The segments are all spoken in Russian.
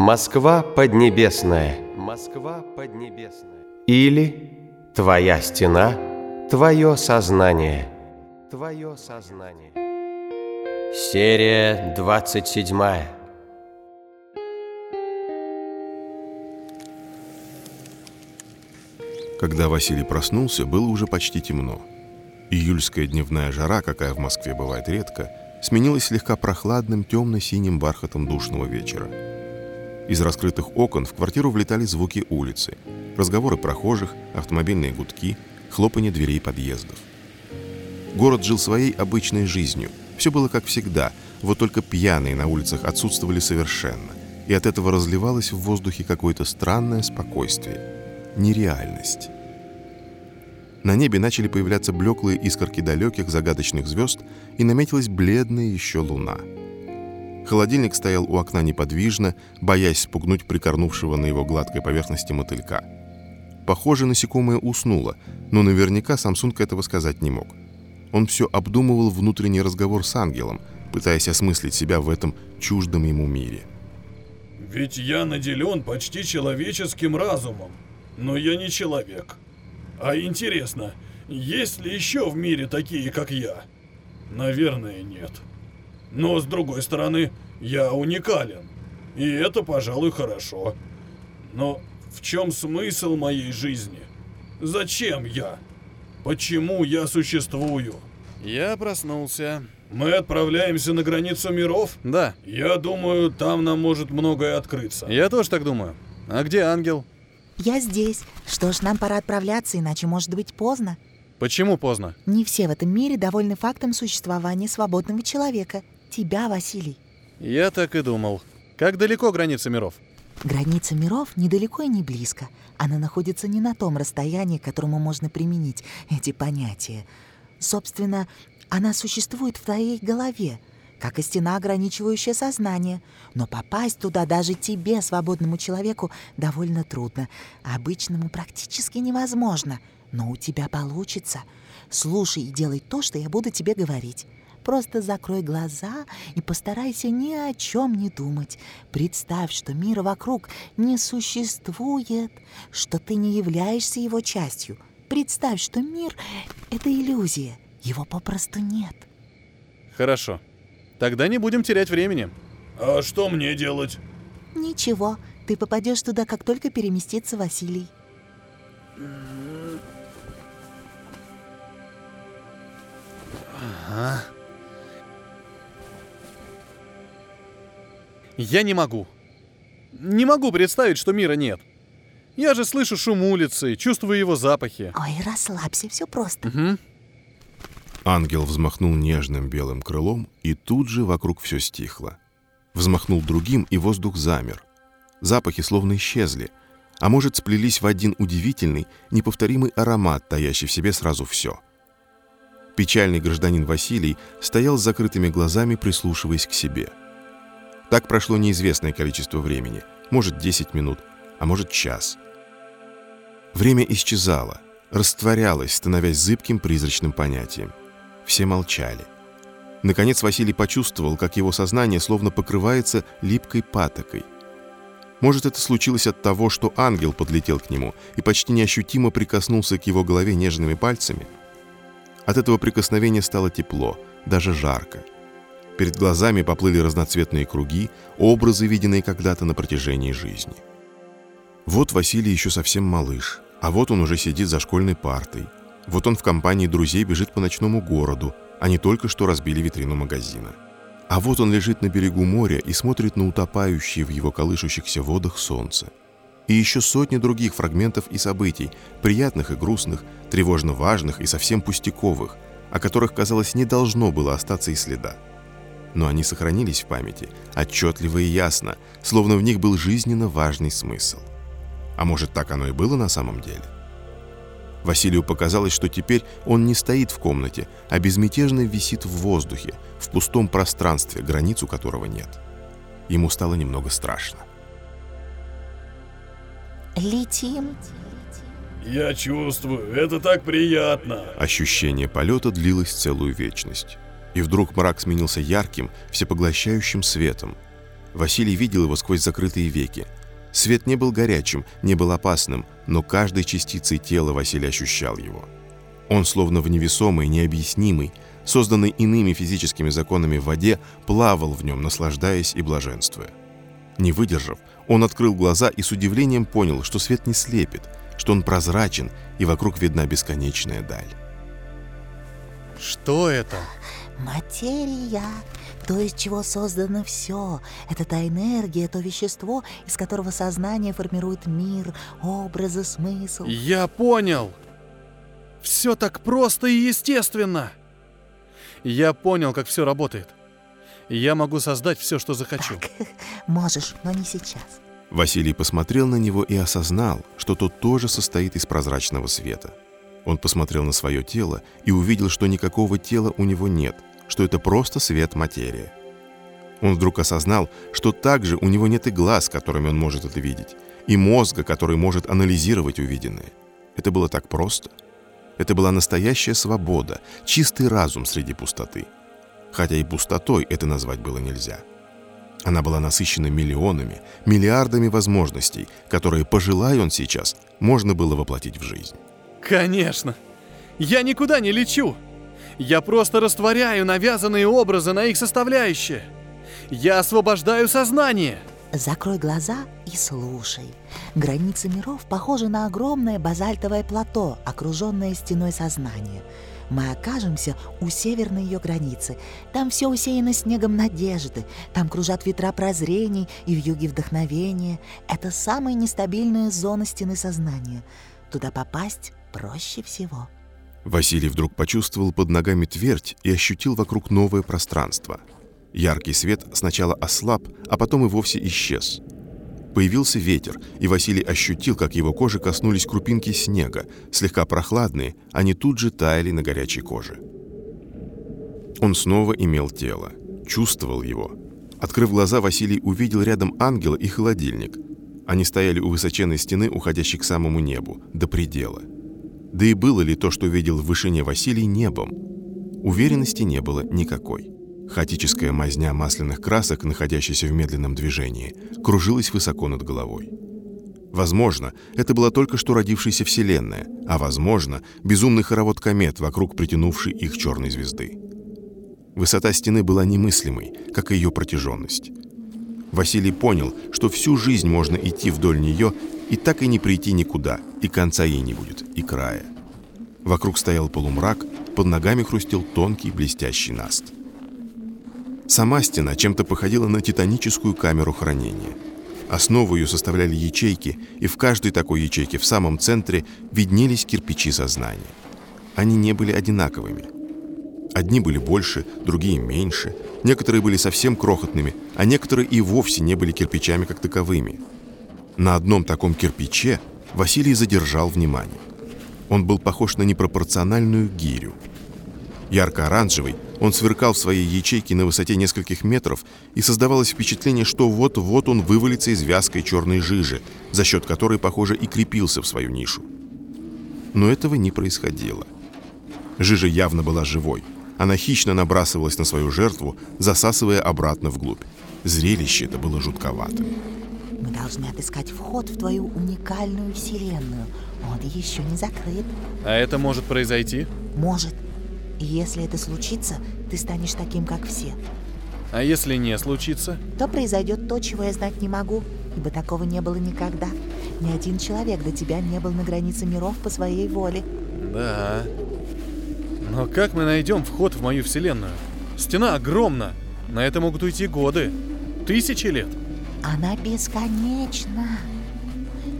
Москва поднебесная. Москва поднебесная. Или Твоя стена, Твое сознание. Твое сознание. Серия 27. Когда Василий проснулся, было уже почти темно. Июльская дневная жара, какая в Москве бывает редко, сменилась слегка прохладным темно-синим бархатом душного вечера. Из раскрытых окон в квартиру влетали звуки улицы, разговоры прохожих, автомобильные гудки, хлопанье дверей подъездов. Город жил своей обычной жизнью. Все было как всегда, вот только пьяные на улицах отсутствовали совершенно, и от этого разливалось в воздухе какое-то странное спокойствие, нереальность. На небе начали появляться блеклые искорки далеких загадочных звезд, и наметилась бледная еще луна. Холодильник стоял у окна неподвижно, боясь спугнуть прикорнувшего на его гладкой поверхности мотылька. Похоже, насекомое уснуло, но наверняка Самсунг этого сказать не мог. Он все обдумывал внутренний разговор с ангелом, пытаясь осмыслить себя в этом чуждом ему мире. Ведь я наделен почти человеческим разумом, но я не человек. А интересно, есть ли еще в мире такие, как я? Наверное, нет. Но с другой стороны, я уникален. И это, пожалуй, хорошо. Но в чем смысл моей жизни? Зачем я? Почему я существую? Я проснулся. Мы отправляемся на границу миров? Да. Я думаю, там нам может многое открыться. Я тоже так думаю. А где ангел? Я здесь. Что ж, нам пора отправляться, иначе может быть поздно. Почему поздно? Не все в этом мире довольны фактом существования свободного человека. Тебя, Василий. Я так и думал. Как далеко граница миров? Граница миров недалеко и не близко. Она находится не на том расстоянии, к которому можно применить эти понятия. Собственно, она существует в твоей голове, как и стена, ограничивающая сознание. Но попасть туда даже тебе, свободному человеку, довольно трудно. Обычному практически невозможно. Но у тебя получится. Слушай и делай то, что я буду тебе говорить. Просто закрой глаза и постарайся ни о чем не думать. Представь, что мира вокруг не существует, что ты не являешься его частью. Представь, что мир — это иллюзия, его попросту нет. Хорошо. Тогда не будем терять времени. А что мне делать? Ничего, ты попадешь туда, как только переместится Василий. Ага. Я не могу. Не могу представить, что мира нет. Я же слышу шум улицы, чувствую его запахи. Ой, расслабься, все просто. Угу. Ангел взмахнул нежным белым крылом, и тут же вокруг все стихло. Взмахнул другим, и воздух замер. Запахи словно исчезли, а может, сплелись в один удивительный, неповторимый аромат, таящий в себе сразу все. Печальный гражданин Василий стоял с закрытыми глазами, прислушиваясь к себе. Так прошло неизвестное количество времени, может, 10 минут, а может, час. Время исчезало, растворялось, становясь зыбким призрачным понятием. Все молчали. Наконец Василий почувствовал, как его сознание словно покрывается липкой патокой. Может, это случилось от того, что ангел подлетел к нему и почти неощутимо прикоснулся к его голове нежными пальцами? От этого прикосновения стало тепло, даже жарко. Перед глазами поплыли разноцветные круги, образы, виденные когда-то на протяжении жизни. Вот Василий еще совсем малыш, а вот он уже сидит за школьной партой – вот он в компании друзей бежит по ночному городу, они только что разбили витрину магазина. А вот он лежит на берегу моря и смотрит на утопающие в его колышущихся водах солнце. И еще сотни других фрагментов и событий, приятных и грустных, тревожно важных и совсем пустяковых, о которых, казалось, не должно было остаться и следа. Но они сохранились в памяти, отчетливо и ясно, словно в них был жизненно важный смысл. А может, так оно и было на самом деле? Василию показалось, что теперь он не стоит в комнате, а безмятежно висит в воздухе, в пустом пространстве, границу которого нет. Ему стало немного страшно. Летим. Я чувствую, это так приятно. Ощущение полета длилось целую вечность. И вдруг мрак сменился ярким, всепоглощающим светом. Василий видел его сквозь закрытые веки. Свет не был горячим, не был опасным, но каждой частицей тела Василий ощущал его. Он, словно в невесомый, необъяснимый, созданный иными физическими законами в воде, плавал в нем, наслаждаясь и блаженствуя. Не выдержав, он открыл глаза и с удивлением понял, что свет не слепит, что он прозрачен, и вокруг видна бесконечная даль. Что это? Материя. То, из чего создано все. Это та энергия, то вещество, из которого сознание формирует мир, образы, смысл. Я понял. Все так просто и естественно. Я понял, как все работает. Я могу создать все, что захочу. Так, можешь, но не сейчас. Василий посмотрел на него и осознал, что тот тоже состоит из прозрачного света. Он посмотрел на свое тело и увидел, что никакого тела у него нет, что это просто свет-материя. Он вдруг осознал, что также у него нет и глаз, которыми он может это видеть, и мозга, который может анализировать увиденное. Это было так просто. Это была настоящая свобода, чистый разум среди пустоты. Хотя и пустотой это назвать было нельзя. Она была насыщена миллионами, миллиардами возможностей, которые, пожелая он сейчас, можно было воплотить в жизнь. Конечно. Я никуда не лечу. Я просто растворяю навязанные образы на их составляющие. Я освобождаю сознание. Закрой глаза и слушай. Границы миров похожи на огромное базальтовое плато, окруженное стеной сознания. Мы окажемся у северной ее границы. Там все усеяно снегом надежды. Там кружат ветра прозрений и вьюги вдохновения. Это самая нестабильная зона стены сознания. Туда попасть проще всего. Василий вдруг почувствовал под ногами твердь и ощутил вокруг новое пространство. Яркий свет сначала ослаб, а потом и вовсе исчез. Появился ветер, и Василий ощутил, как его кожи коснулись крупинки снега, слегка прохладные, они тут же таяли на горячей коже. Он снова имел тело, чувствовал его. Открыв глаза, Василий увидел рядом ангела и холодильник. Они стояли у высоченной стены, уходящей к самому небу, до предела. Да и было ли то, что видел в вышине Василий, небом? Уверенности не было никакой. Хаотическая мазня масляных красок, находящаяся в медленном движении, кружилась высоко над головой. Возможно, это была только что родившаяся Вселенная, а возможно, безумный хоровод комет, вокруг притянувшей их черной звезды. Высота стены была немыслимой, как и ее протяженность. Василий понял, что всю жизнь можно идти вдоль нее и так и не прийти никуда, и конца ей не будет, и края. Вокруг стоял полумрак, под ногами хрустел тонкий блестящий наст. Сама стена чем-то походила на титаническую камеру хранения. Основу ее составляли ячейки, и в каждой такой ячейке в самом центре виднелись кирпичи сознания. Они не были одинаковыми. Одни были больше, другие меньше, некоторые были совсем крохотными, а некоторые и вовсе не были кирпичами как таковыми. На одном таком кирпиче Василий задержал внимание. Он был похож на непропорциональную гирю. Ярко-оранжевый, он сверкал в своей ячейке на высоте нескольких метров, и создавалось впечатление, что вот-вот он вывалится из вязкой черной жижи, за счет которой, похоже, и крепился в свою нишу. Но этого не происходило. Жижа явно была живой. Она хищно набрасывалась на свою жертву, засасывая обратно вглубь. Зрелище это было жутковатым. Должны отыскать вход в твою уникальную вселенную. Он еще не закрыт. А это может произойти? Может. И если это случится, ты станешь таким, как все. А если не случится? То произойдет то, чего я знать не могу, ибо такого не было никогда. Ни один человек до тебя не был на границе миров по своей воле. Да. Но как мы найдем вход в мою вселенную? Стена огромна. На это могут уйти годы. Тысячи лет. Она бесконечна.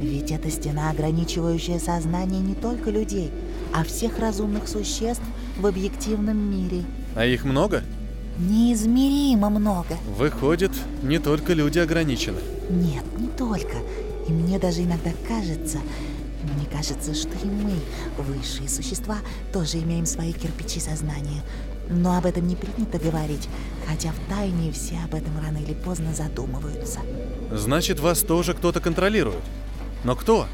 Ведь это стена, ограничивающая сознание не только людей, а всех разумных существ в объективном мире. А их много? Неизмеримо много. Выходит, не только люди ограничены. Нет, не только. И мне даже иногда кажется, мне кажется, что и мы, высшие существа, тоже имеем свои кирпичи сознания. Но об этом не принято говорить, хотя в тайне все об этом рано или поздно задумываются. Значит, вас тоже кто-то контролирует. Но кто?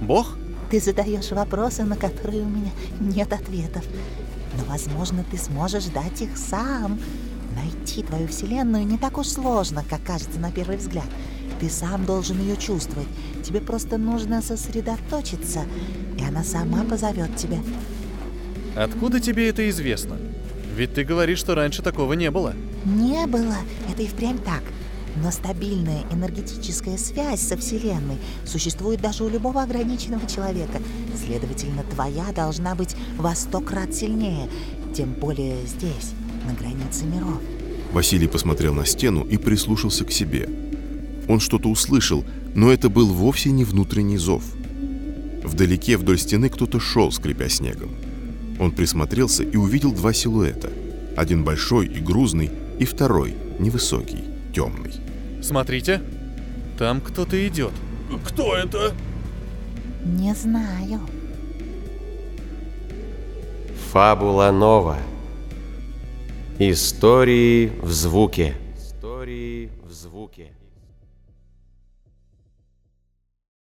Бог? Ты задаешь вопросы, на которые у меня нет ответов. Но, возможно, ты сможешь дать их сам. Найти твою вселенную не так уж сложно, как кажется на первый взгляд. Ты сам должен ее чувствовать. Тебе просто нужно сосредоточиться, и она сама позовет тебя. Откуда тебе это известно? Ведь ты говоришь, что раньше такого не было. Не было. Это и впрямь так. Но стабильная энергетическая связь со Вселенной существует даже у любого ограниченного человека. Следовательно, твоя должна быть во сто крат сильнее, тем более здесь, на границе миров. Василий посмотрел на стену и прислушался к себе. Он что-то услышал, но это был вовсе не внутренний зов. Вдалеке вдоль стены кто-то шел, скрипя снегом. Он присмотрелся и увидел два силуэта. Один большой и грузный, и второй, невысокий, темный. Смотрите, там кто-то идет. Кто это? Не знаю. Фабула Нова. Истории в звуке. Истории в звуке.